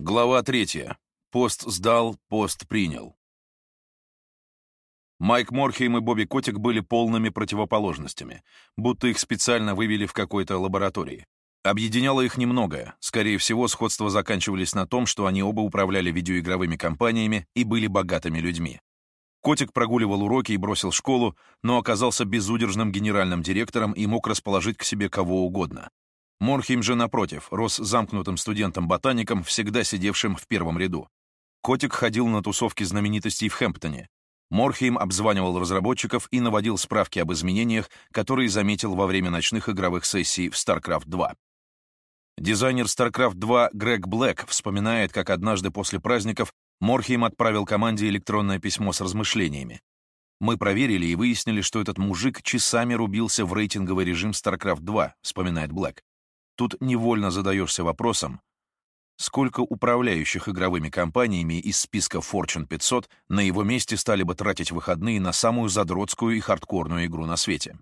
Глава третья. Пост сдал, пост принял. Майк Морхейм и Бобби Котик были полными противоположностями, будто их специально вывели в какой-то лаборатории. Объединяло их немногое, скорее всего, сходства заканчивались на том, что они оба управляли видеоигровыми компаниями и были богатыми людьми. Котик прогуливал уроки и бросил школу, но оказался безудержным генеральным директором и мог расположить к себе кого угодно. Морхейм же, напротив, рос замкнутым студентом-ботаником, всегда сидевшим в первом ряду. Котик ходил на тусовки знаменитостей в Хэмптоне. Морхейм обзванивал разработчиков и наводил справки об изменениях, которые заметил во время ночных игровых сессий в StarCraft 2. Дизайнер StarCraft 2 Грег Блэк вспоминает, как однажды после праздников Морхейм отправил команде электронное письмо с размышлениями. «Мы проверили и выяснили, что этот мужик часами рубился в рейтинговый режим StarCraft 2», вспоминает Блэк. Тут невольно задаешься вопросом, сколько управляющих игровыми компаниями из списка Fortune 500 на его месте стали бы тратить выходные на самую задротскую и хардкорную игру на свете.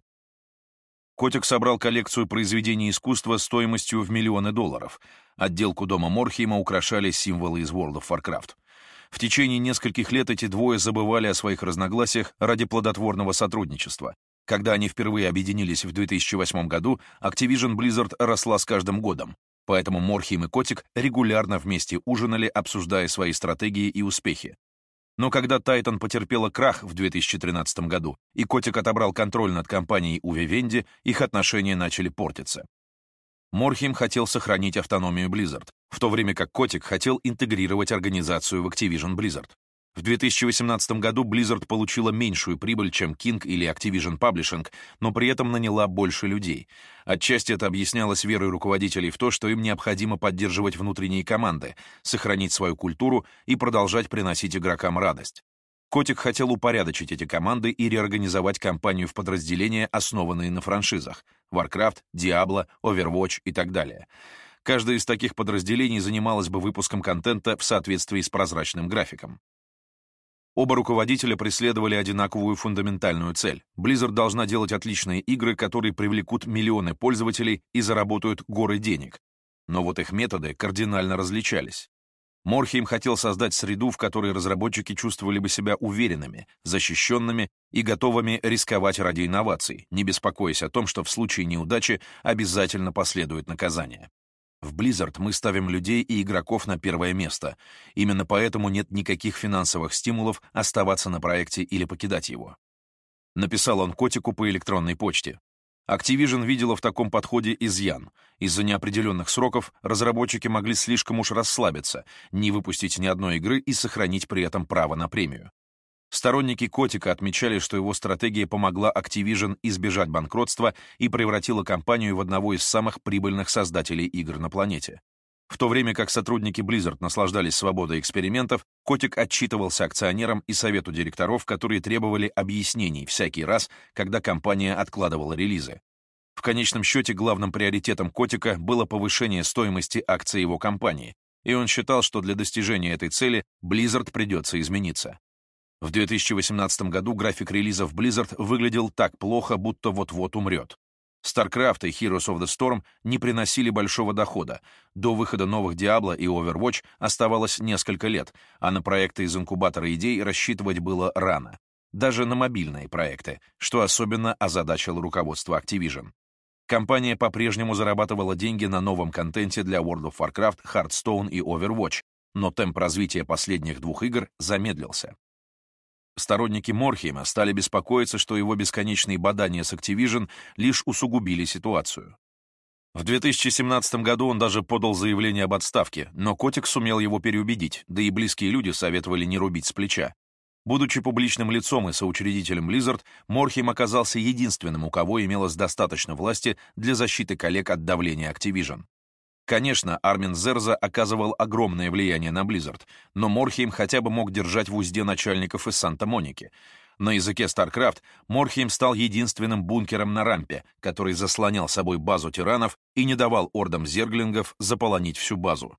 Котик собрал коллекцию произведений искусства стоимостью в миллионы долларов. Отделку дома Морхейма украшали символы из World of Warcraft. В течение нескольких лет эти двое забывали о своих разногласиях ради плодотворного сотрудничества. Когда они впервые объединились в 2008 году, Activision Blizzard росла с каждым годом, поэтому Морхим и Котик регулярно вместе ужинали, обсуждая свои стратегии и успехи. Но когда Titan потерпела крах в 2013 году, и Котик отобрал контроль над компанией у Vivendi, их отношения начали портиться. Морхим хотел сохранить автономию Blizzard, в то время как Котик хотел интегрировать организацию в Activision Blizzard. В 2018 году Blizzard получила меньшую прибыль, чем King или Activision Publishing, но при этом наняла больше людей. Отчасти это объяснялось верой руководителей в то, что им необходимо поддерживать внутренние команды, сохранить свою культуру и продолжать приносить игрокам радость. Котик хотел упорядочить эти команды и реорганизовать компанию в подразделения, основанные на франшизах — Warcraft, Diablo, Overwatch и так далее. Каждое из таких подразделений занималось бы выпуском контента в соответствии с прозрачным графиком. Оба руководителя преследовали одинаковую фундаментальную цель. Blizzard должна делать отличные игры, которые привлекут миллионы пользователей и заработают горы денег. Но вот их методы кардинально различались. Морхейм хотел создать среду, в которой разработчики чувствовали бы себя уверенными, защищенными и готовыми рисковать ради инноваций, не беспокоясь о том, что в случае неудачи обязательно последует наказание. В Blizzard мы ставим людей и игроков на первое место. Именно поэтому нет никаких финансовых стимулов оставаться на проекте или покидать его. Написал он котику по электронной почте. Activision видела в таком подходе изъян. Из-за неопределенных сроков разработчики могли слишком уж расслабиться, не выпустить ни одной игры и сохранить при этом право на премию. Сторонники Котика отмечали, что его стратегия помогла Activision избежать банкротства и превратила компанию в одного из самых прибыльных создателей игр на планете. В то время как сотрудники Blizzard наслаждались свободой экспериментов, Котик отчитывался акционерам и совету директоров, которые требовали объяснений всякий раз, когда компания откладывала релизы. В конечном счете главным приоритетом Котика было повышение стоимости акций его компании, и он считал, что для достижения этой цели Blizzard придется измениться. В 2018 году график релизов Blizzard выглядел так плохо, будто вот-вот умрет. StarCraft и Heroes of the Storm не приносили большого дохода. До выхода новых Diablo и Overwatch оставалось несколько лет, а на проекты из инкубатора идей рассчитывать было рано. Даже на мобильные проекты, что особенно озадачило руководство Activision. Компания по-прежнему зарабатывала деньги на новом контенте для World of Warcraft, Hearthstone и Overwatch, но темп развития последних двух игр замедлился. Сторонники Морхейма стали беспокоиться, что его бесконечные бадания с Activision лишь усугубили ситуацию. В 2017 году он даже подал заявление об отставке, но Котик сумел его переубедить, да и близкие люди советовали не рубить с плеча. Будучи публичным лицом и соучредителем Blizzard, Морхейм оказался единственным, у кого имелось достаточно власти для защиты коллег от давления Activision. Конечно, Армин Зерза оказывал огромное влияние на Blizzard, но Морхейм хотя бы мог держать в узде начальников из Санта-Моники. На языке StarCraft Морхейм стал единственным бункером на рампе, который заслонял собой базу тиранов и не давал ордам зерглингов заполонить всю базу.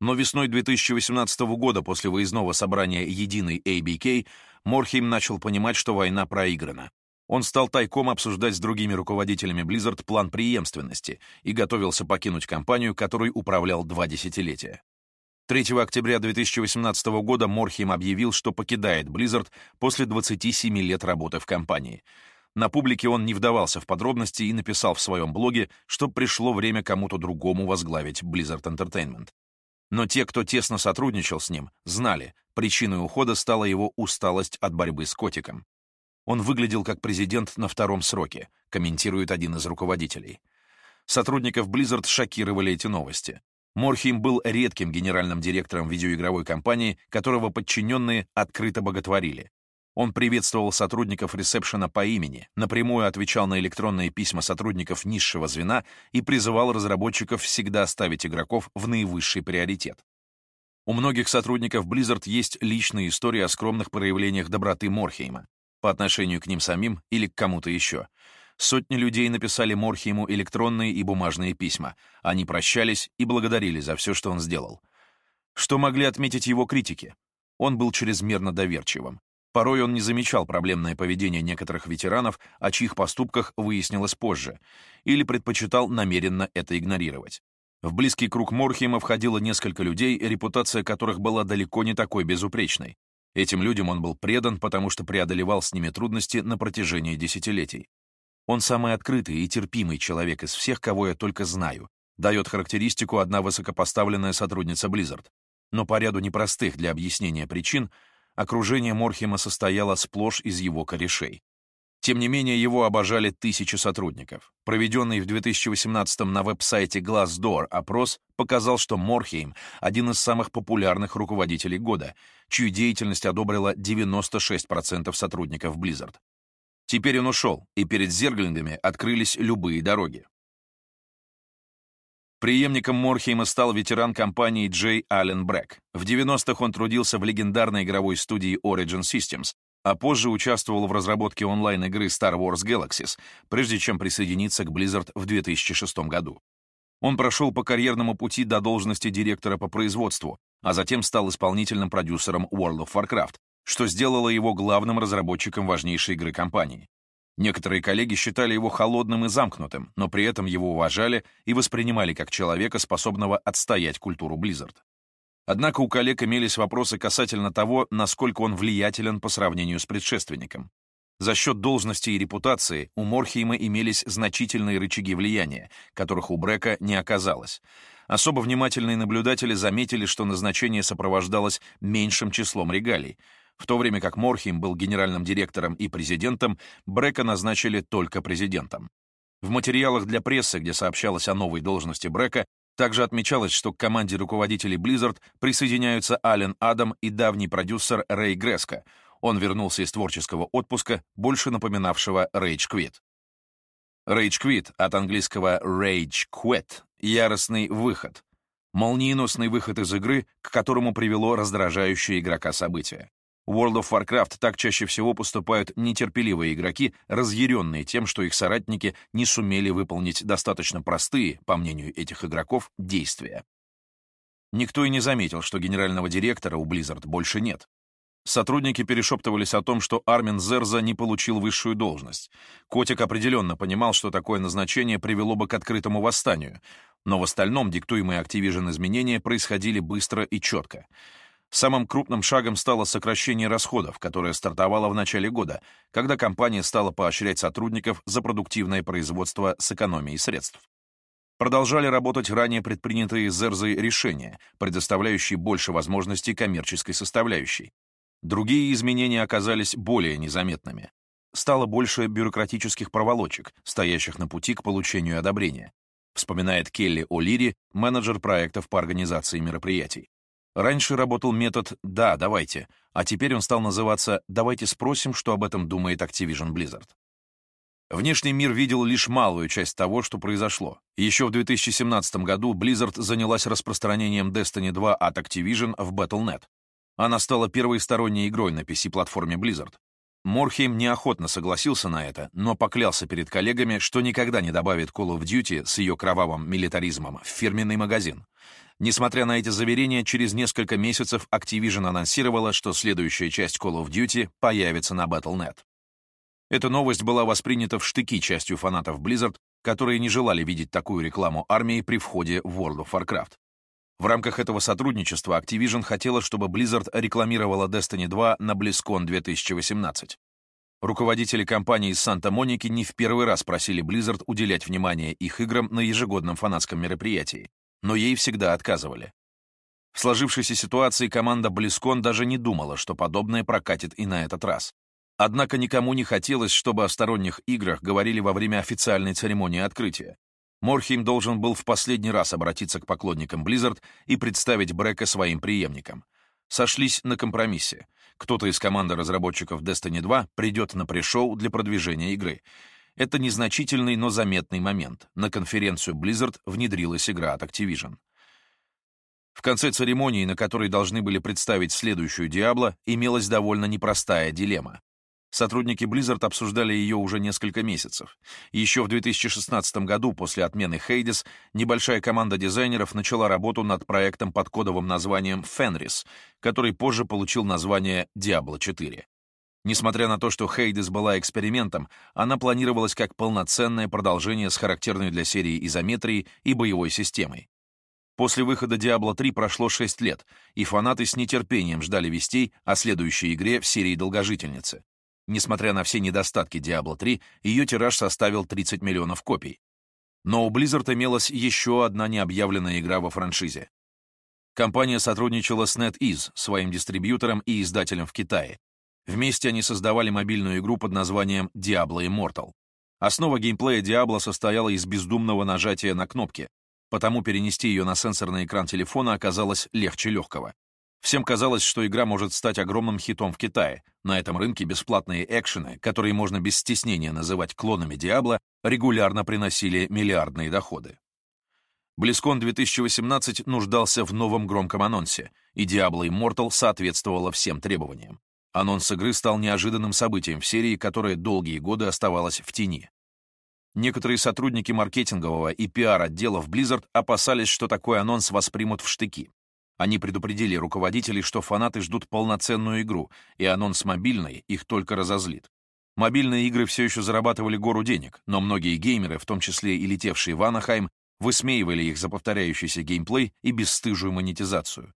Но весной 2018 года, после выездного собрания единой ABK, Морхейм начал понимать, что война проиграна. Он стал тайком обсуждать с другими руководителями Blizzard план преемственности и готовился покинуть компанию, которой управлял два десятилетия. 3 октября 2018 года Морхейм объявил, что покидает Blizzard после 27 лет работы в компании. На публике он не вдавался в подробности и написал в своем блоге, что пришло время кому-то другому возглавить Blizzard Entertainment. Но те, кто тесно сотрудничал с ним, знали, причиной ухода стала его усталость от борьбы с котиком. Он выглядел как президент на втором сроке, комментирует один из руководителей. Сотрудников Blizzard шокировали эти новости. Морхим был редким генеральным директором видеоигровой компании, которого подчиненные открыто боготворили. Он приветствовал сотрудников ресепшена по имени, напрямую отвечал на электронные письма сотрудников низшего звена и призывал разработчиков всегда ставить игроков в наивысший приоритет. У многих сотрудников Blizzard есть личные истории о скромных проявлениях доброты Морхейма по отношению к ним самим или к кому-то еще — Сотни людей написали Морхейму электронные и бумажные письма. Они прощались и благодарили за все, что он сделал. Что могли отметить его критики? Он был чрезмерно доверчивым. Порой он не замечал проблемное поведение некоторых ветеранов, о чьих поступках выяснилось позже, или предпочитал намеренно это игнорировать. В близкий круг Морхейма входило несколько людей, репутация которых была далеко не такой безупречной. Этим людям он был предан, потому что преодолевал с ними трудности на протяжении десятилетий. Он самый открытый и терпимый человек из всех, кого я только знаю, дает характеристику одна высокопоставленная сотрудница Blizzard. Но по ряду непростых для объяснения причин окружение Морхема состояло сплошь из его корешей. Тем не менее, его обожали тысячи сотрудников. Проведенный в 2018 на веб-сайте Glassdoor опрос показал, что Морхейм — один из самых популярных руководителей года, чью деятельность одобрило 96% сотрудников Blizzard. Теперь он ушел, и перед зерглингами открылись любые дороги. Приемником Морхейма стал ветеран компании Джей Аллен Брэк. В 90-х он трудился в легендарной игровой студии Origin Systems, а позже участвовал в разработке онлайн-игры Star Wars Galaxies, прежде чем присоединиться к Blizzard в 2006 году. Он прошел по карьерному пути до должности директора по производству, а затем стал исполнительным продюсером World of Warcraft, что сделало его главным разработчиком важнейшей игры компании. Некоторые коллеги считали его холодным и замкнутым, но при этом его уважали и воспринимали как человека, способного отстоять культуру Blizzard. Однако у коллег имелись вопросы касательно того, насколько он влиятелен по сравнению с предшественником. За счет должности и репутации у Морхейма имелись значительные рычаги влияния, которых у Брека не оказалось. Особо внимательные наблюдатели заметили, что назначение сопровождалось меньшим числом регалий — в то время как Морхим был генеральным директором и президентом, Брека назначили только президентом. В материалах для прессы, где сообщалось о новой должности Брека, также отмечалось, что к команде руководителей Blizzard присоединяются Ален Адам и давний продюсер Рэй Греско. Он вернулся из творческого отпуска, больше напоминавшего Rage Quit. Rage Quit от английского Rage Quit — яростный выход. Молниеносный выход из игры, к которому привело раздражающее игрока событие. World of Warcraft так чаще всего поступают нетерпеливые игроки, разъяренные тем, что их соратники не сумели выполнить достаточно простые, по мнению этих игроков, действия. Никто и не заметил, что генерального директора у Blizzard больше нет. Сотрудники перешептывались о том, что Армин Зерза не получил высшую должность. Котик определенно понимал, что такое назначение привело бы к открытому восстанию, но в остальном диктуемые Activision изменения происходили быстро и четко — Самым крупным шагом стало сокращение расходов, которое стартовало в начале года, когда компания стала поощрять сотрудников за продуктивное производство с экономией средств. Продолжали работать ранее предпринятые Зерзой решения, предоставляющие больше возможностей коммерческой составляющей. Другие изменения оказались более незаметными. Стало больше бюрократических проволочек, стоящих на пути к получению одобрения, вспоминает Келли О'Лири, менеджер проектов по организации мероприятий. Раньше работал метод «да, давайте», а теперь он стал называться «давайте спросим, что об этом думает Activision Blizzard». Внешний мир видел лишь малую часть того, что произошло. Еще в 2017 году Blizzard занялась распространением Destiny 2 от Activision в Battle.net. Она стала первой сторонней игрой на PC-платформе Blizzard. Морхейм неохотно согласился на это, но поклялся перед коллегами, что никогда не добавит Call of Duty с ее кровавым милитаризмом в фирменный магазин. Несмотря на эти заверения, через несколько месяцев Activision анонсировала, что следующая часть Call of Duty появится на Battle.net. Эта новость была воспринята в штыки частью фанатов Blizzard, которые не желали видеть такую рекламу армии при входе в World of Warcraft. В рамках этого сотрудничества Activision хотела, чтобы Blizzard рекламировала Destiny 2 на BlizzCon 2018. Руководители компании из Санта-Моники не в первый раз просили Blizzard уделять внимание их играм на ежегодном фанатском мероприятии, но ей всегда отказывали. В сложившейся ситуации команда BlizzCon даже не думала, что подобное прокатит и на этот раз. Однако никому не хотелось, чтобы о сторонних играх говорили во время официальной церемонии открытия. Морхейм должен был в последний раз обратиться к поклонникам Blizzard и представить Брека своим преемником. Сошлись на компромиссе. Кто-то из команды разработчиков Destiny 2 придет на пришоу для продвижения игры. Это незначительный, но заметный момент. На конференцию Blizzard внедрилась игра от Activision. В конце церемонии, на которой должны были представить следующую Диабло, имелась довольно непростая дилемма. Сотрудники Blizzard обсуждали ее уже несколько месяцев. Еще в 2016 году, после отмены Hades, небольшая команда дизайнеров начала работу над проектом под кодовым названием Fenris, который позже получил название Diablo 4. Несмотря на то, что Hades была экспериментом, она планировалась как полноценное продолжение с характерной для серии изометрией и боевой системой. После выхода Diablo 3 прошло 6 лет, и фанаты с нетерпением ждали вестей о следующей игре в серии «Долгожительницы». Несмотря на все недостатки Diablo 3, ее тираж составил 30 миллионов копий. Но у Blizzard имелась еще одна необъявленная игра во франшизе. Компания сотрудничала с NetEase, своим дистрибьютором и издателем в Китае. Вместе они создавали мобильную игру под названием Diablo Immortal. Основа геймплея Diablo состояла из бездумного нажатия на кнопки, потому перенести ее на сенсорный экран телефона оказалось легче легкого. Всем казалось, что игра может стать огромным хитом в Китае. На этом рынке бесплатные экшены, которые можно без стеснения называть клонами Диабло, регулярно приносили миллиардные доходы. BlizzCon 2018 нуждался в новом громком анонсе, и Diablo Immortal соответствовала всем требованиям. Анонс игры стал неожиданным событием в серии, которая долгие годы оставалась в тени. Некоторые сотрудники маркетингового и пиар-отделов Blizzard опасались, что такой анонс воспримут в штыки. Они предупредили руководителей, что фанаты ждут полноценную игру, и анонс мобильной их только разозлит. Мобильные игры все еще зарабатывали гору денег, но многие геймеры, в том числе и летевшие в Анахайм, высмеивали их за повторяющийся геймплей и бесстыжую монетизацию.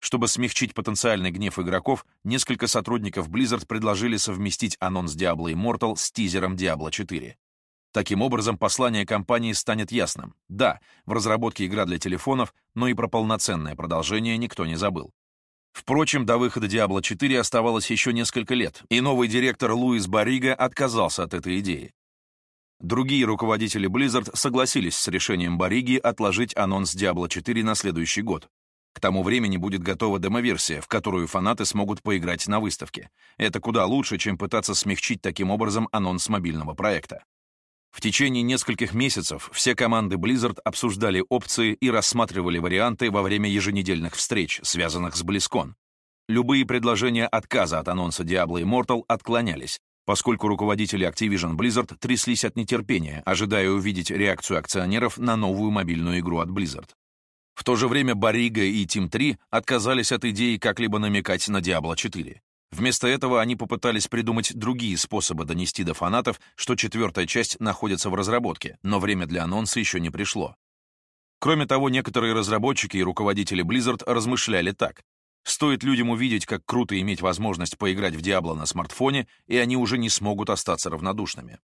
Чтобы смягчить потенциальный гнев игроков, несколько сотрудников Blizzard предложили совместить анонс Diablo Immortal с тизером Diablo 4. Таким образом, послание компании станет ясным. Да, в разработке игра для телефонов, но и про полноценное продолжение никто не забыл. Впрочем, до выхода Diablo 4 оставалось еще несколько лет, и новый директор Луис Барига отказался от этой идеи. Другие руководители Blizzard согласились с решением Бариги отложить анонс Diablo 4 на следующий год. К тому времени будет готова демоверсия, в которую фанаты смогут поиграть на выставке. Это куда лучше, чем пытаться смягчить таким образом анонс мобильного проекта. В течение нескольких месяцев все команды Blizzard обсуждали опции и рассматривали варианты во время еженедельных встреч, связанных с BlizzCon. Любые предложения отказа от анонса Diablo Immortal отклонялись, поскольку руководители Activision Blizzard тряслись от нетерпения, ожидая увидеть реакцию акционеров на новую мобильную игру от Blizzard. В то же время Барига и Team 3 отказались от идеи как-либо намекать на Diablo 4. Вместо этого они попытались придумать другие способы донести до фанатов, что четвертая часть находится в разработке, но время для анонса еще не пришло. Кроме того, некоторые разработчики и руководители Blizzard размышляли так. Стоит людям увидеть, как круто иметь возможность поиграть в Diablo на смартфоне, и они уже не смогут остаться равнодушными.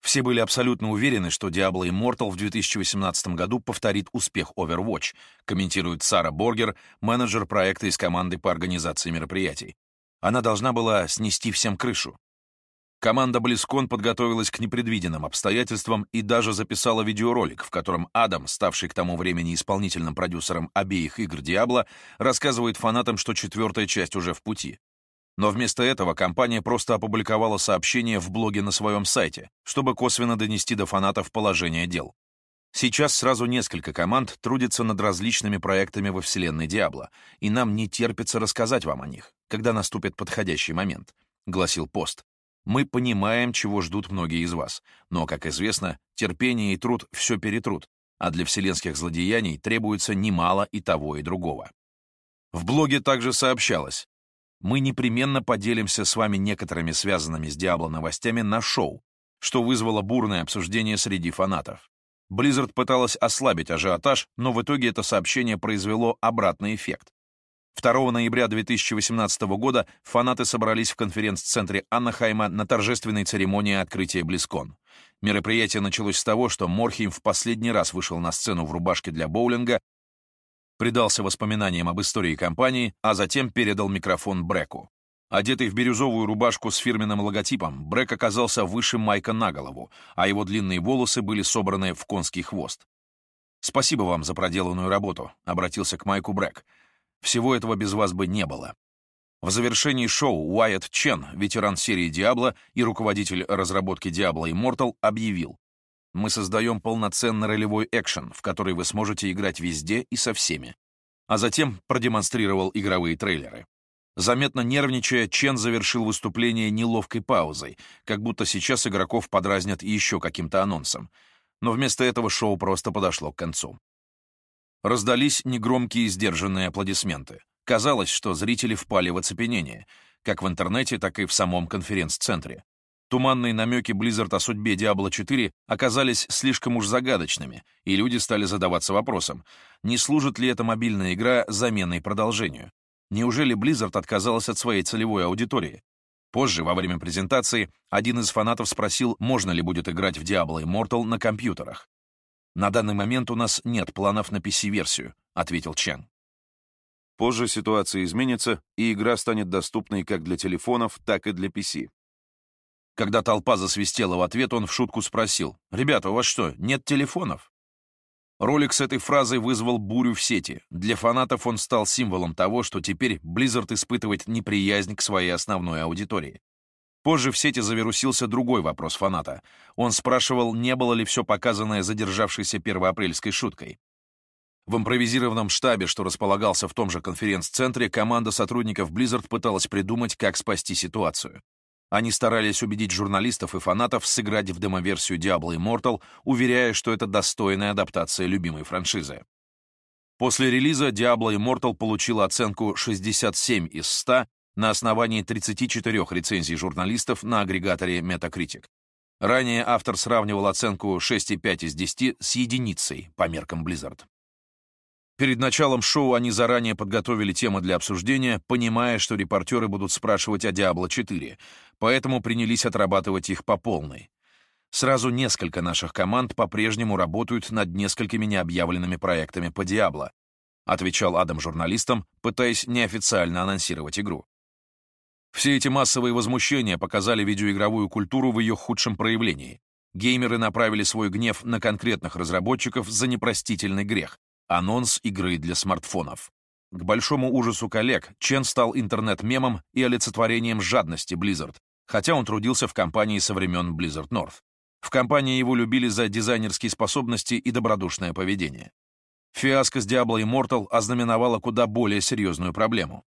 Все были абсолютно уверены, что Diablo Immortal в 2018 году повторит успех Overwatch, комментирует Сара Боргер, менеджер проекта из команды по организации мероприятий. Она должна была снести всем крышу. Команда BlizzCon подготовилась к непредвиденным обстоятельствам и даже записала видеоролик, в котором Адам, ставший к тому времени исполнительным продюсером обеих игр Diablo, рассказывает фанатам, что четвертая часть уже в пути. Но вместо этого компания просто опубликовала сообщение в блоге на своем сайте, чтобы косвенно донести до фанатов положение дел. Сейчас сразу несколько команд трудятся над различными проектами во вселенной Диабло, и нам не терпится рассказать вам о них, когда наступит подходящий момент», — гласил пост. «Мы понимаем, чего ждут многие из вас, но, как известно, терпение и труд все перетрут, а для вселенских злодеяний требуется немало и того, и другого». В блоге также сообщалось, мы непременно поделимся с вами некоторыми связанными с Диабло новостями на шоу, что вызвало бурное обсуждение среди фанатов. Blizzard пыталась ослабить ажиотаж, но в итоге это сообщение произвело обратный эффект. 2 ноября 2018 года фанаты собрались в конференц-центре Аннахайма на торжественной церемонии открытия BlizzCon. Мероприятие началось с того, что Морхейм в последний раз вышел на сцену в рубашке для боулинга, предался воспоминаниям об истории компании, а затем передал микрофон Бреку. Одетый в бирюзовую рубашку с фирменным логотипом, Брек оказался выше Майка на голову, а его длинные волосы были собраны в конский хвост. «Спасибо вам за проделанную работу», — обратился к Майку Брек. «Всего этого без вас бы не было». В завершении шоу Уайт Чен, ветеран серии «Диабло» и руководитель разработки «Диабло Immortal», объявил, «Мы создаем полноценный ролевой экшен, в который вы сможете играть везде и со всеми». А затем продемонстрировал игровые трейлеры. Заметно нервничая, Чен завершил выступление неловкой паузой, как будто сейчас игроков подразнят еще каким-то анонсом. Но вместо этого шоу просто подошло к концу. Раздались негромкие сдержанные аплодисменты. Казалось, что зрители впали в оцепенение, как в интернете, так и в самом конференц-центре. Туманные намеки Blizzard о судьбе Diablo 4 оказались слишком уж загадочными, и люди стали задаваться вопросом, не служит ли эта мобильная игра заменой продолжению. Неужели Blizzard отказалась от своей целевой аудитории? Позже, во время презентации, один из фанатов спросил, можно ли будет играть в Diablo Immortal на компьютерах. «На данный момент у нас нет планов на PC-версию», — ответил Чан. Позже ситуация изменится, и игра станет доступной как для телефонов, так и для PC. Когда толпа засвистела в ответ, он в шутку спросил, «Ребята, у вас что, нет телефонов?» Ролик с этой фразой вызвал бурю в сети. Для фанатов он стал символом того, что теперь Blizzard испытывает неприязнь к своей основной аудитории. Позже в сети завирусился другой вопрос фаната. Он спрашивал, не было ли все показанное задержавшейся первоапрельской шуткой. В импровизированном штабе, что располагался в том же конференц-центре, команда сотрудников Blizzard пыталась придумать, как спасти ситуацию. Они старались убедить журналистов и фанатов сыграть в демоверсию Diablo Immortal, уверяя, что это достойная адаптация любимой франшизы. После релиза Diablo Immortal получила оценку 67 из 100 на основании 34 рецензий журналистов на агрегаторе Metacritic. Ранее автор сравнивал оценку 6,5 из 10 с единицей по меркам Blizzard. Перед началом шоу они заранее подготовили темы для обсуждения, понимая, что репортеры будут спрашивать о Diablo 4, поэтому принялись отрабатывать их по полной. Сразу несколько наших команд по-прежнему работают над несколькими необъявленными проектами по Diablo, отвечал Адам журналистам, пытаясь неофициально анонсировать игру. Все эти массовые возмущения показали видеоигровую культуру в ее худшем проявлении. Геймеры направили свой гнев на конкретных разработчиков за непростительный грех, Анонс игры для смартфонов. К большому ужасу коллег, Чен стал интернет-мемом и олицетворением жадности Blizzard, хотя он трудился в компании со времен Blizzard North. В компании его любили за дизайнерские способности и добродушное поведение. Фиаско с Diablo Immortal ознаменовало куда более серьезную проблему.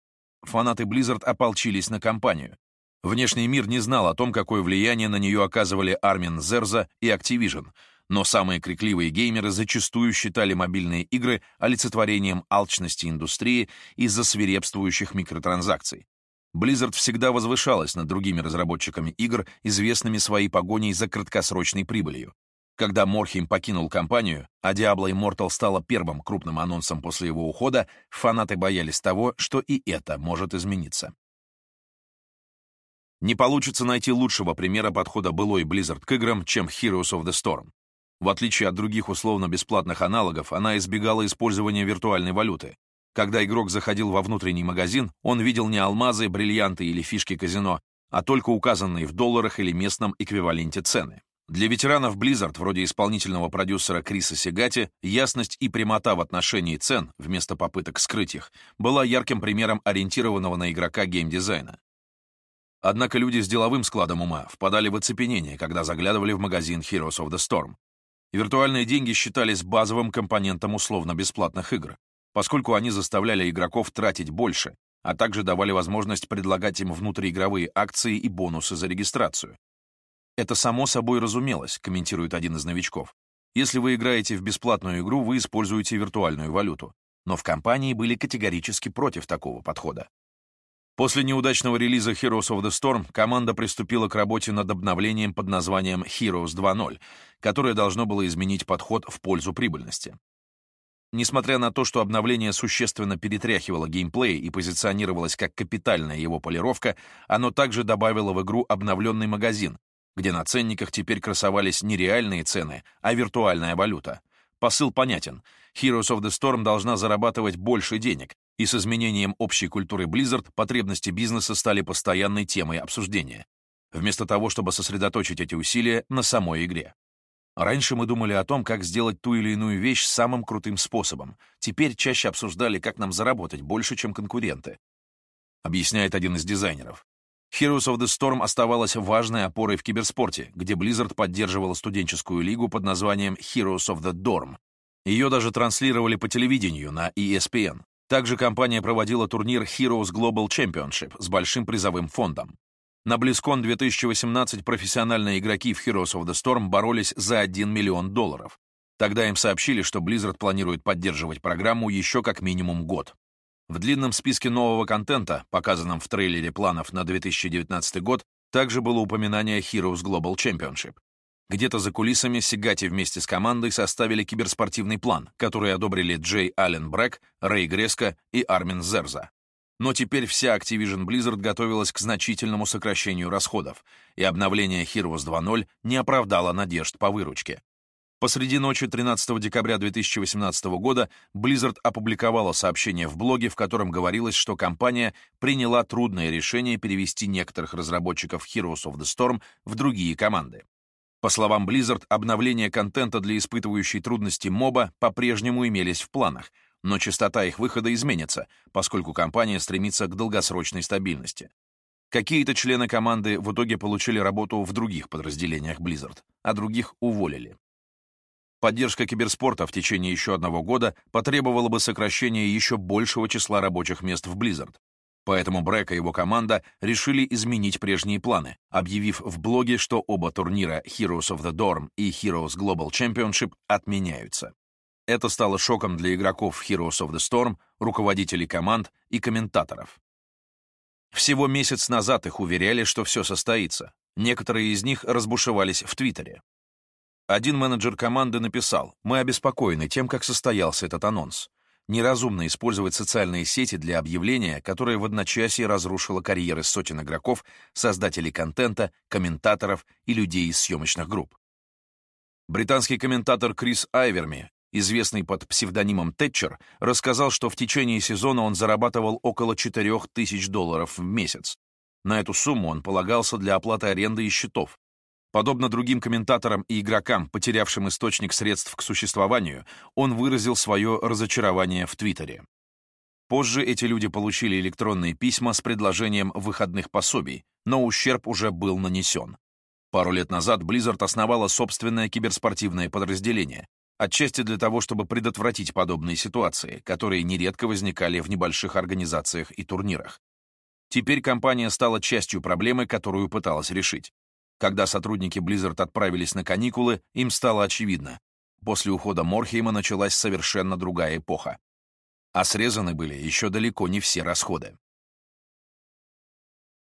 Фанаты Blizzard ополчились на компанию. Внешний мир не знал о том, какое влияние на нее оказывали Армин Зерза и Activision — но самые крикливые геймеры зачастую считали мобильные игры олицетворением алчности индустрии из-за свирепствующих микротранзакций. Blizzard всегда возвышалась над другими разработчиками игр, известными своей погоней за краткосрочной прибылью. Когда Морхейм покинул компанию, а Diablo Immortal стала первым крупным анонсом после его ухода, фанаты боялись того, что и это может измениться. Не получится найти лучшего примера подхода былой Blizzard к играм, чем Heroes of the Storm. В отличие от других условно-бесплатных аналогов, она избегала использования виртуальной валюты. Когда игрок заходил во внутренний магазин, он видел не алмазы, бриллианты или фишки казино, а только указанные в долларах или местном эквиваленте цены. Для ветеранов Blizzard, вроде исполнительного продюсера Криса Сегати, ясность и прямота в отношении цен, вместо попыток скрыть их, была ярким примером ориентированного на игрока геймдизайна. Однако люди с деловым складом ума впадали в оцепенение, когда заглядывали в магазин Heroes of the Storm, Виртуальные деньги считались базовым компонентом условно-бесплатных игр, поскольку они заставляли игроков тратить больше, а также давали возможность предлагать им внутриигровые акции и бонусы за регистрацию. Это само собой разумелось, комментирует один из новичков. Если вы играете в бесплатную игру, вы используете виртуальную валюту. Но в компании были категорически против такого подхода. После неудачного релиза Heroes of the Storm команда приступила к работе над обновлением под названием Heroes 2.0, которое должно было изменить подход в пользу прибыльности. Несмотря на то, что обновление существенно перетряхивало геймплей и позиционировалось как капитальная его полировка, оно также добавило в игру обновленный магазин, где на ценниках теперь красовались не реальные цены, а виртуальная валюта. Посыл понятен. Heroes of the Storm должна зарабатывать больше денег, и с изменением общей культуры Blizzard потребности бизнеса стали постоянной темой обсуждения, вместо того, чтобы сосредоточить эти усилия на самой игре. Раньше мы думали о том, как сделать ту или иную вещь самым крутым способом. Теперь чаще обсуждали, как нам заработать больше, чем конкуренты. Объясняет один из дизайнеров. Heroes of the Storm оставалась важной опорой в киберспорте, где Blizzard поддерживала студенческую лигу под названием Heroes of the Dorm. Ее даже транслировали по телевидению на ESPN. Также компания проводила турнир Heroes Global Championship с большим призовым фондом. На BlizzCon 2018 профессиональные игроки в Heroes of the Storm боролись за 1 миллион долларов. Тогда им сообщили, что Blizzard планирует поддерживать программу еще как минимум год. В длинном списке нового контента, показанном в трейлере планов на 2019 год, также было упоминание Heroes Global Championship. Где-то за кулисами Сигати вместе с командой составили киберспортивный план, который одобрили Джей Аллен Брэк, Рэй Греско и Армин Зерза. Но теперь вся Activision Blizzard готовилась к значительному сокращению расходов, и обновление Heroes 2.0 не оправдало надежд по выручке. Посреди ночи 13 декабря 2018 года Blizzard опубликовала сообщение в блоге, в котором говорилось, что компания приняла трудное решение перевести некоторых разработчиков Heroes of the Storm в другие команды. По словам Blizzard, обновление контента для испытывающей трудности моба по-прежнему имелись в планах, но частота их выхода изменится, поскольку компания стремится к долгосрочной стабильности. Какие-то члены команды в итоге получили работу в других подразделениях Blizzard, а других уволили. Поддержка киберспорта в течение еще одного года потребовала бы сокращения еще большего числа рабочих мест в Blizzard. Поэтому Брэк и его команда решили изменить прежние планы, объявив в блоге, что оба турнира Heroes of the Dorm и Heroes Global Championship отменяются. Это стало шоком для игроков Heroes of the Storm, руководителей команд и комментаторов. Всего месяц назад их уверяли, что все состоится. Некоторые из них разбушевались в Твиттере. Один менеджер команды написал, «Мы обеспокоены тем, как состоялся этот анонс. Неразумно использовать социальные сети для объявления, которое в одночасье разрушило карьеры сотен игроков, создателей контента, комментаторов и людей из съемочных групп. Британский комментатор Крис Айверми известный под псевдонимом Тэтчер, рассказал, что в течение сезона он зарабатывал около 4000 долларов в месяц. На эту сумму он полагался для оплаты аренды и счетов. Подобно другим комментаторам и игрокам, потерявшим источник средств к существованию, он выразил свое разочарование в Твиттере. Позже эти люди получили электронные письма с предложением выходных пособий, но ущерб уже был нанесен. Пару лет назад Blizzard основала собственное киберспортивное подразделение, Отчасти для того, чтобы предотвратить подобные ситуации, которые нередко возникали в небольших организациях и турнирах. Теперь компания стала частью проблемы, которую пыталась решить. Когда сотрудники Blizzard отправились на каникулы, им стало очевидно. После ухода Морхейма началась совершенно другая эпоха. А срезаны были еще далеко не все расходы.